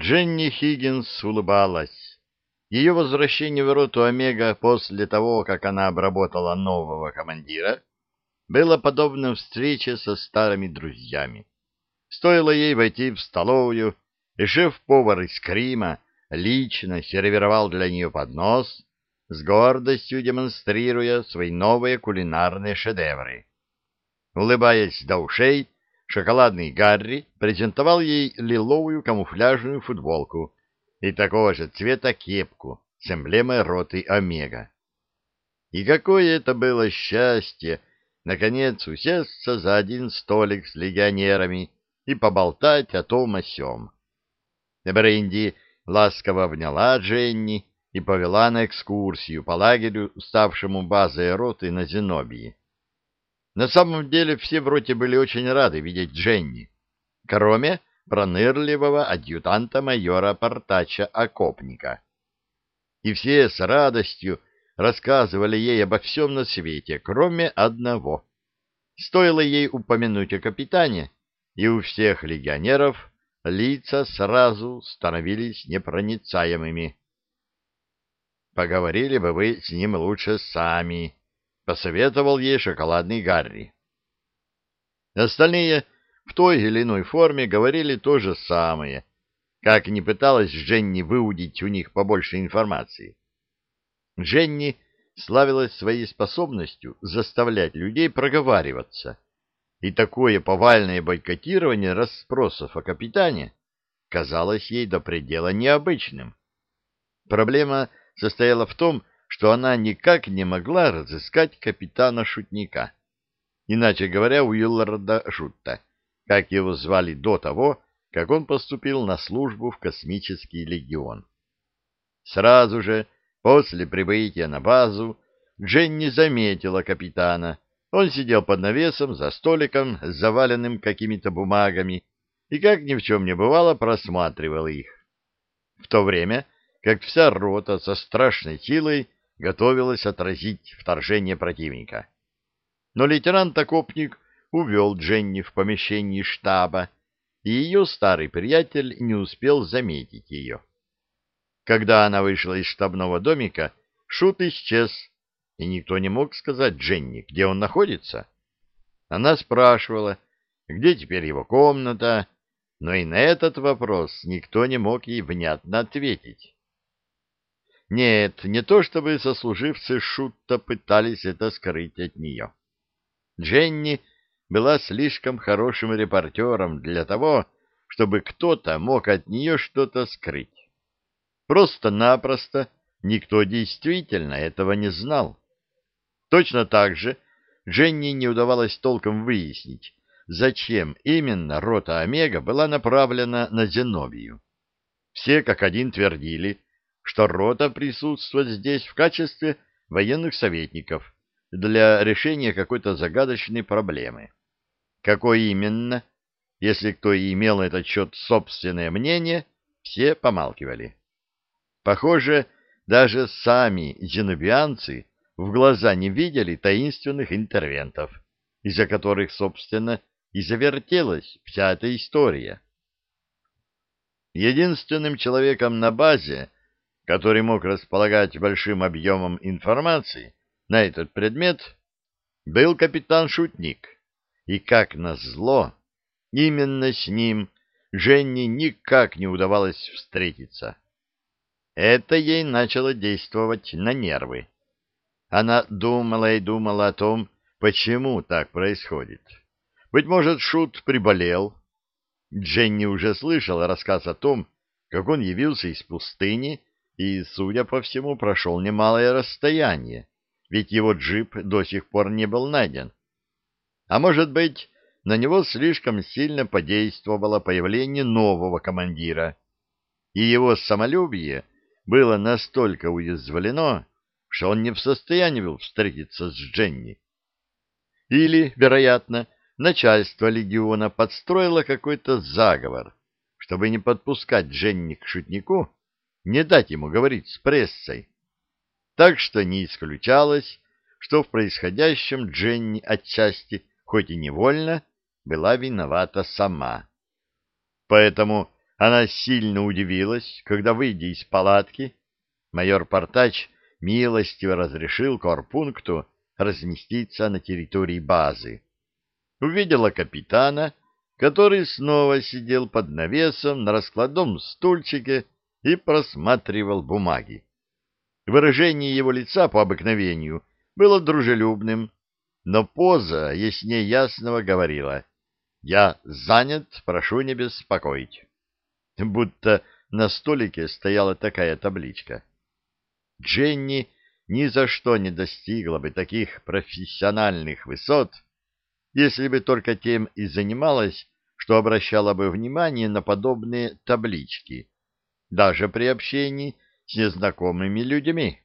Дженни Хиггинс улыбалась. Ее возвращение в роту Омега после того, как она обработала нового командира, было подобно встрече со старыми друзьями. Стоило ей войти в столовую, и шеф-повар из Крима лично сервировал для нее поднос, с гордостью демонстрируя свои новые кулинарные шедевры. Улыбаясь до ушей, шоколадный Гарри презентовал ей лиловую камуфляжную футболку и такого же цвета кепку с эмблемой роты Омега. И какое это было счастье, наконец, усесться за один столик с легионерами и поболтать о том о сём. Бренди ласково обняла Дженни и повела на экскурсию по лагерю, ставшему базой роты на Зенобии. На самом деле все в роте были очень рады видеть Дженни, кроме пронырливого адъютанта майора Портача Окопника. И все с радостью рассказывали ей обо всем на свете, кроме одного. Стоило ей упомянуть о капитане, и у всех легионеров лица сразу становились непроницаемыми. «Поговорили бы вы с ним лучше сами», — посоветовал ей шоколадный Гарри. Остальные в той или иной форме говорили то же самое, как не пыталась Женни выудить у них побольше информации. Женни славилась своей способностью заставлять людей проговариваться, и такое повальное бойкотирование расспросов о капитане казалось ей до предела необычным. Проблема состояла в том, что она никак не могла разыскать капитана-шутника. Иначе говоря, Уилларда Шутта, как его звали до того, как он поступил на службу в космический легион. Сразу же после прибытия на базу Дженни заметила капитана. Он сидел под навесом за столиком, заваленным какими-то бумагами, и, как ни в чем не бывало, просматривал их. В то время как вся рота со страшной силой готовилась отразить вторжение противника. Но лейтенант-окопник увел Дженни в помещении штаба, и ее старый приятель не успел заметить ее. Когда она вышла из штабного домика, Шут исчез, и никто не мог сказать Дженни, где он находится. Она спрашивала, где теперь его комната, но и на этот вопрос никто не мог ей внятно ответить. Нет, не то чтобы сослуживцы Шутта пытались это скрыть от нее. Дженни была слишком хорошим репортером для того, чтобы кто-то мог от нее что-то скрыть. Просто-напросто никто действительно этого не знал. Точно так же Дженни не удавалось толком выяснить, зачем именно рота Омега была направлена на Зенобию. Все как один твердили, что рота присутствует здесь в качестве военных советников для решения какой-то загадочной проблемы. Какой именно, если кто и имел на этот счет собственное мнение, все помалкивали. Похоже, даже сами зенобианцы в глаза не видели таинственных интервентов, из-за которых, собственно, и завертелась вся эта история. Единственным человеком на базе, который мог располагать большим объемом информации на этот предмет, был капитан Шутник, и, как назло, именно с ним Женне никак не удавалось встретиться. Это ей начало действовать на нервы. Она думала и думала о том, почему так происходит. Быть может, Шут приболел. Дженни уже слышала рассказ о том, как он явился из пустыни и, судя по всему, прошел немалое расстояние, ведь его джип до сих пор не был найден. А может быть, на него слишком сильно подействовало появление нового командира, и его самолюбие было настолько уязвлено, что он не в состоянии был встретиться с Дженни. Или, вероятно, начальство легиона подстроило какой-то заговор, чтобы не подпускать Дженни к шутнику, не дать ему говорить с прессой. Так что не исключалось, что в происходящем Дженни отчасти, хоть и невольно, была виновата сама. Поэтому Она сильно удивилась, когда, выйдя из палатки, майор Портач милостиво разрешил корпункту разместиться на территории базы. Увидела капитана, который снова сидел под навесом на раскладном стульчике и просматривал бумаги. Выражение его лица по обыкновению было дружелюбным, но поза яснее ясного говорила «Я занят, прошу не беспокоить». Будто на столике стояла такая табличка. Дженни ни за что не достигла бы таких профессиональных высот, если бы только тем и занималась, что обращала бы внимание на подобные таблички, даже при общении с незнакомыми людьми.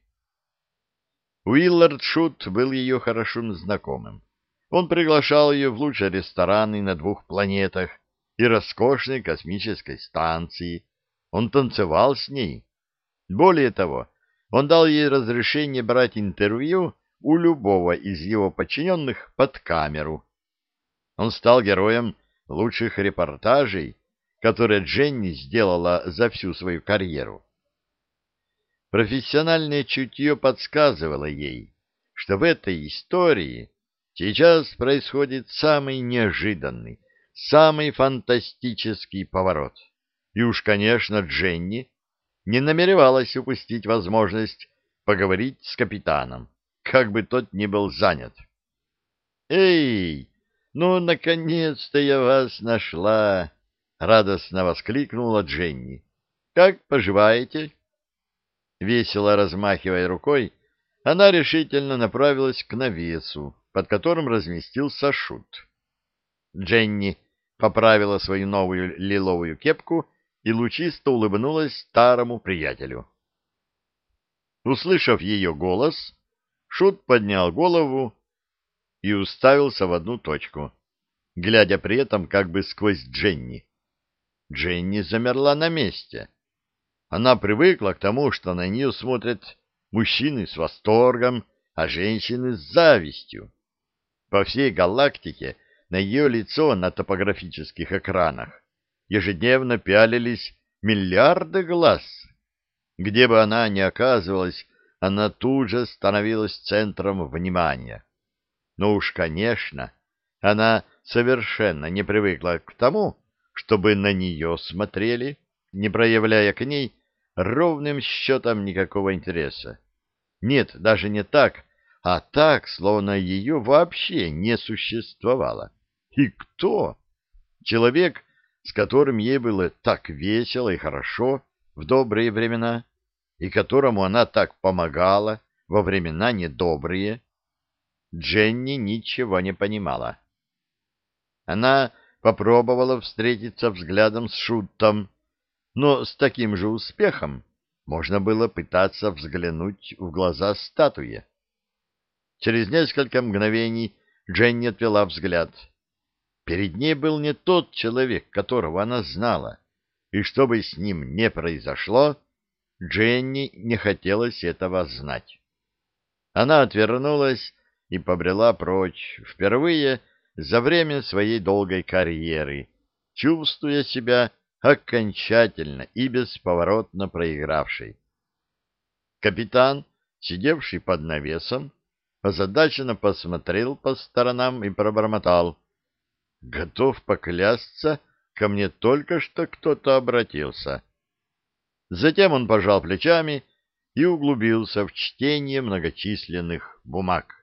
Уиллард Шут был ее хорошим знакомым. Он приглашал ее в лучшие рестораны на двух планетах и роскошной космической станции. Он танцевал с ней. Более того, он дал ей разрешение брать интервью у любого из его подчиненных под камеру. Он стал героем лучших репортажей, которые Дженни сделала за всю свою карьеру. Профессиональное чутье подсказывало ей, что в этой истории сейчас происходит самый неожиданный, самый фантастический поворот. И уж, конечно, Дженни не намеревалась упустить возможность поговорить с капитаном, как бы тот ни был занят. «Эй, ну, наконец-то я вас нашла!» — радостно воскликнула Дженни. «Как поживаете?» Весело размахивая рукой, она решительно направилась к навесу, под которым разместился шут. Дженни поправила свою новую лиловую кепку и лучисто улыбнулась старому приятелю. Услышав ее голос, Шут поднял голову и уставился в одну точку, глядя при этом как бы сквозь Дженни. Дженни замерла на месте. Она привыкла к тому, что на нее смотрят мужчины с восторгом, а женщины с завистью. По всей галактике на ее лицо на топографических экранах ежедневно пялились миллиарды глаз. Где бы она ни оказывалась, она тут же становилась центром внимания. Но уж, конечно, она совершенно не привыкла к тому, чтобы на нее смотрели, не проявляя к ней ровным счетом никакого интереса. Нет, даже не так, а так, словно ее вообще не существовало. И кто? Человек, с которым ей было так весело и хорошо в добрые времена, и которому она так помогала во времена недобрые. Дженни ничего не понимала. Она попробовала встретиться взглядом с Шутом, но с таким же успехом можно было пытаться взглянуть в глаза статуе. Через несколько мгновений Дженни отвела взгляд. Перед ней был не тот человек, которого она знала, и что бы с ним не произошло, Дженни не хотелось этого знать. Она отвернулась и побрела прочь, впервые за время своей долгой карьеры, чувствуя себя окончательно и бесповоротно проигравший. Капитан, сидевший под навесом, озадаченно посмотрел по сторонам и пробормотал. «Готов поклясться, ко мне только что кто-то обратился». Затем он пожал плечами и углубился в чтение многочисленных бумаг.